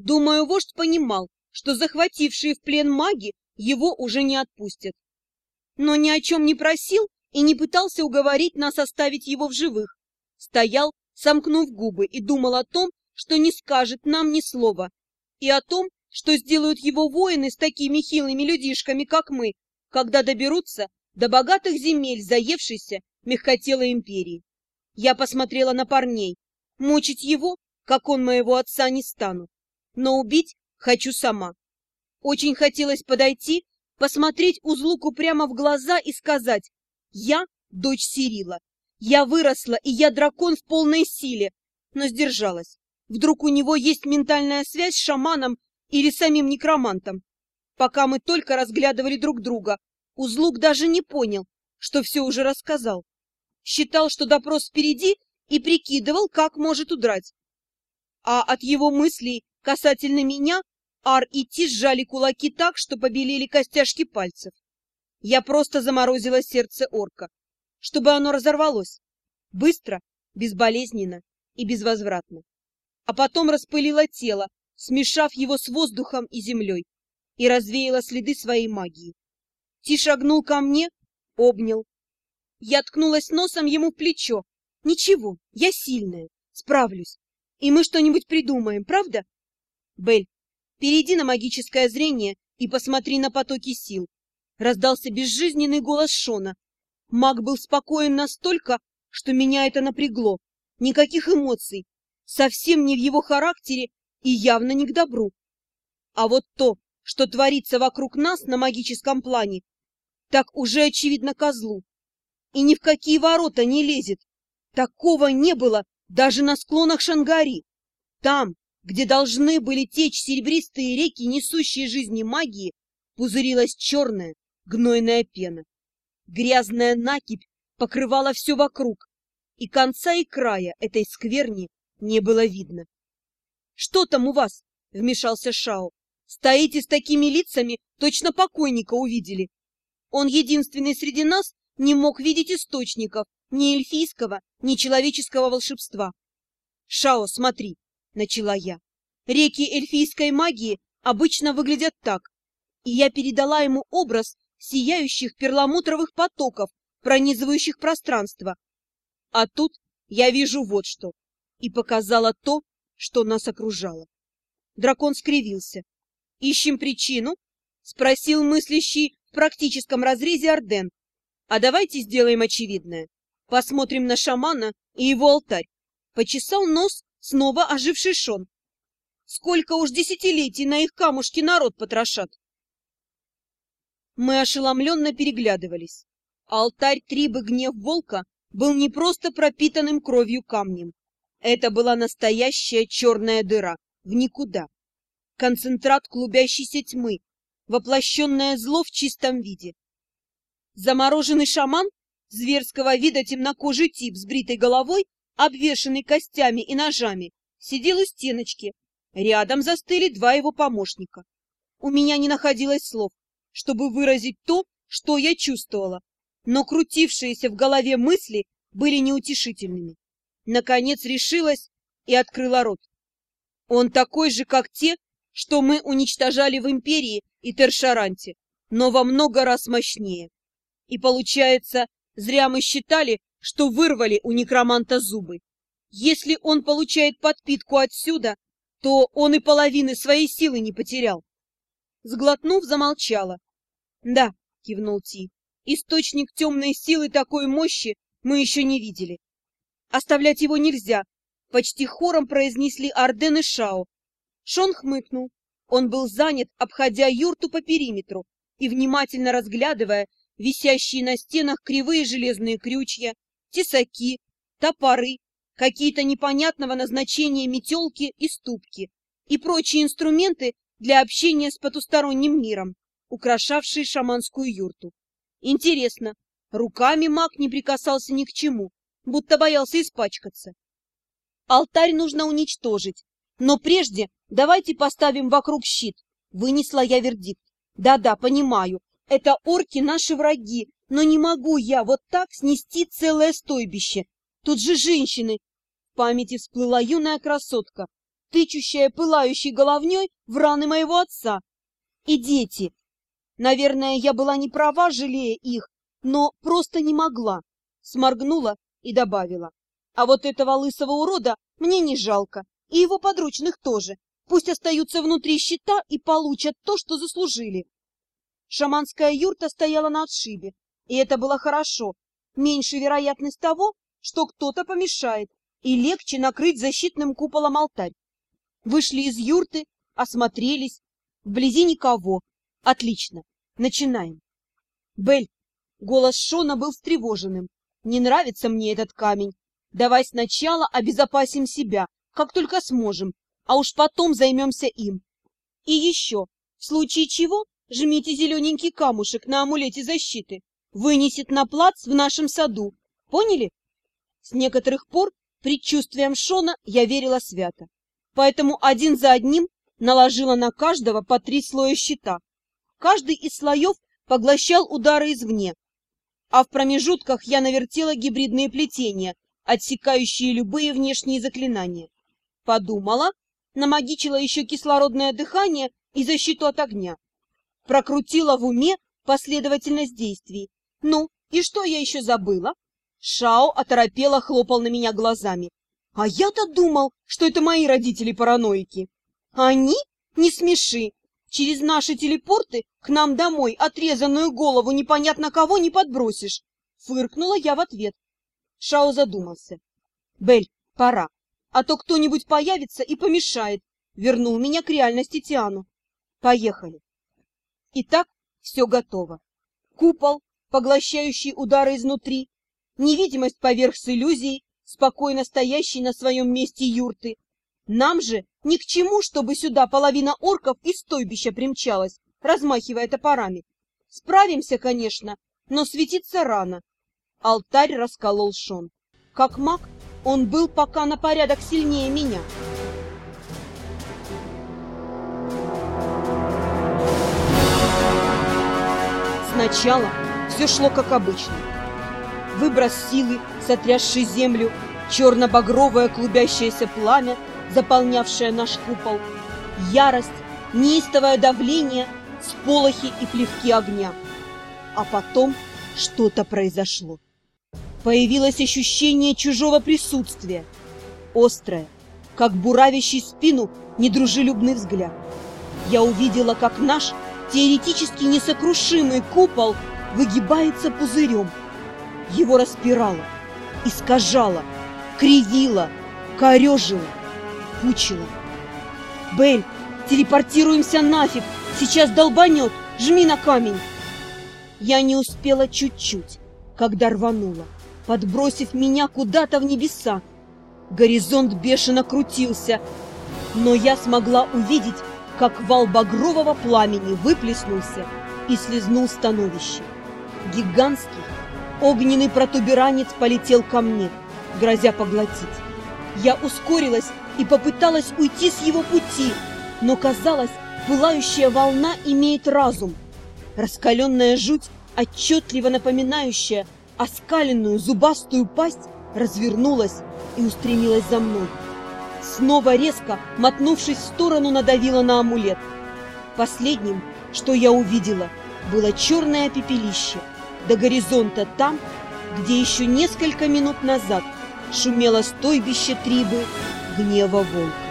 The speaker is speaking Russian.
Думаю, вождь понимал, что захватившие в плен маги его уже не отпустят. Но ни о чем не просил и не пытался уговорить нас оставить его в живых. Стоял, сомкнув губы, и думал о том, что не скажет нам ни слова, и о том, что сделают его воины с такими хилыми людишками, как мы, когда доберутся до богатых земель заевшейся мягкотелой империи. Я посмотрела на парней. Мучить его, как он моего отца, не стану. Но убить хочу сама. Очень хотелось подойти, посмотреть Узлуку прямо в глаза и сказать «Я дочь Сирила. Я выросла, и я дракон в полной силе», но сдержалась. Вдруг у него есть ментальная связь с шаманом или самим некромантом. Пока мы только разглядывали друг друга, Узлук даже не понял, что все уже рассказал. Считал, что допрос впереди, и прикидывал, как может удрать. А от его мыслей касательно меня Ар и Ти сжали кулаки так, что побелели костяшки пальцев. Я просто заморозила сердце орка, чтобы оно разорвалось. Быстро, безболезненно и безвозвратно. А потом распылила тело, смешав его с воздухом и землей, и развеяла следы своей магии. Ти шагнул ко мне, обнял. Я ткнулась носом ему в плечо. Ничего, я сильная, справлюсь. И мы что-нибудь придумаем, правда? Бель, перейди на магическое зрение и посмотри на потоки сил. Раздался безжизненный голос Шона. Маг был спокоен настолько, что меня это напрягло. Никаких эмоций. Совсем не в его характере и явно не к добру. А вот то, что творится вокруг нас на магическом плане, так уже очевидно козлу. И ни в какие ворота не лезет. Такого не было даже на склонах Шангари. Там, где должны были течь серебристые реки, несущие жизни магии, пузырилась черная гнойная пена. Грязная накипь покрывала все вокруг, и конца и края этой скверни не было видно. — Что там у вас? — вмешался Шао. — Стоите с такими лицами, точно покойника увидели. Он единственный среди нас не мог видеть источников ни эльфийского, ни человеческого волшебства. «Шао, смотри!» — начала я. «Реки эльфийской магии обычно выглядят так, и я передала ему образ сияющих перламутровых потоков, пронизывающих пространство. А тут я вижу вот что, и показала то, что нас окружало. Дракон скривился. «Ищем причину?» — спросил мыслящий в практическом разрезе Орден. А давайте сделаем очевидное. Посмотрим на шамана и его алтарь. Почесал нос снова оживший Шон. Сколько уж десятилетий на их камушки народ потрошат. Мы ошеломленно переглядывались. Алтарь Трибы Гнев Волка был не просто пропитанным кровью камнем. Это была настоящая черная дыра в никуда. Концентрат клубящейся тьмы, воплощенное зло в чистом виде. Замороженный шаман, зверского вида темнокожий тип с бритой головой, обвешанный костями и ножами, сидел у стеночки. Рядом застыли два его помощника. У меня не находилось слов, чтобы выразить то, что я чувствовала, но крутившиеся в голове мысли были неутешительными. Наконец решилась и открыла рот. Он такой же, как те, что мы уничтожали в Империи и Тершаранте, но во много раз мощнее. И получается, зря мы считали, что вырвали у некроманта зубы. Если он получает подпитку отсюда, то он и половины своей силы не потерял. Сглотнув, замолчала. — Да, — кивнул Ти, — источник темной силы такой мощи мы еще не видели. Оставлять его нельзя, — почти хором произнесли Арден и Шао. Шон хмыкнул. Он был занят, обходя юрту по периметру и внимательно разглядывая висящие на стенах кривые железные крючья, тесаки, топоры, какие-то непонятного назначения метелки и ступки и прочие инструменты для общения с потусторонним миром, украшавшие шаманскую юрту. Интересно, руками маг не прикасался ни к чему, будто боялся испачкаться. Алтарь нужно уничтожить, но прежде давайте поставим вокруг щит. Вынесла я вердикт. Да-да, понимаю, это орки наши враги, но не могу я вот так снести целое стойбище. Тут же женщины. В памяти всплыла юная красотка. тычущая пылающей головней в раны моего отца. И дети. Наверное, я была не права, жалея их, но просто не могла. Сморгнула и добавила. А вот этого лысого урода мне не жалко, и его подручных тоже. Пусть остаются внутри щита и получат то, что заслужили. Шаманская юрта стояла на отшибе, и это было хорошо. Меньше вероятность того, что кто-то помешает, и легче накрыть защитным куполом алтарь. Вышли из юрты, осмотрелись. Вблизи никого. Отлично. Начинаем. Бель. Голос Шона был встревоженным. Не нравится мне этот камень. Давай сначала обезопасим себя, как только сможем, а уж потом займемся им. И еще, в случае чего, жмите зелененький камушек на амулете защиты. Вынесет на плац в нашем саду. Поняли? С некоторых пор предчувствием Шона я верила свято. Поэтому один за одним наложила на каждого по три слоя щита. Каждый из слоев поглощал удары извне, а в промежутках я навертела гибридные плетения, отсекающие любые внешние заклинания. Подумала, намагичила еще кислородное дыхание и защиту от огня. Прокрутила в уме последовательность действий. Ну, и что я еще забыла? Шао оторопело хлопал на меня глазами. А я-то думал, что это мои родители-параноики. Они? Не смеши. Через наши телепорты к нам домой отрезанную голову непонятно кого не подбросишь. Фыркнула я в ответ. Шао задумался. Бель, пора, а то кто-нибудь появится и помешает. Вернул меня к реальности Тиану. Поехали. Итак, все готово. Купол, поглощающий удары изнутри, невидимость поверх с иллюзией, спокойно стоящей на своем месте юрты. Нам же ни к чему, чтобы сюда половина орков из стойбища примчалась, размахивая топорами. Справимся, конечно, но светиться рано. Алтарь расколол Шон. Как маг, он был пока на порядок сильнее меня. Сначала все шло как обычно. Выброс силы, сотрясший землю, черно-багровое клубящееся пламя, заполнявшее наш купол, ярость, неистовое давление, сполохи и плевки огня. А потом что-то произошло. Появилось ощущение чужого присутствия, острое, как буравящий спину недружелюбный взгляд. Я увидела, как наш теоретически несокрушимый купол выгибается пузырем. Его распирало, искажало, кривило, корежило, пучило. «Бель, телепортируемся нафиг! Сейчас долбанет! Жми на камень!» Я не успела чуть-чуть, когда рванула подбросив меня куда-то в небеса. Горизонт бешено крутился, но я смогла увидеть, как вал багрового пламени выплеснулся и слезнул становище. Гигантский огненный протуберанец полетел ко мне, грозя поглотить. Я ускорилась и попыталась уйти с его пути, но казалось, пылающая волна имеет разум. Раскаленная жуть, отчетливо напоминающая оскаленную зубастую пасть развернулась и устремилась за мной. Снова резко, мотнувшись в сторону, надавила на амулет. Последним, что я увидела, было черное пепелище до горизонта там, где еще несколько минут назад шумело стойбище трибы гнева волка.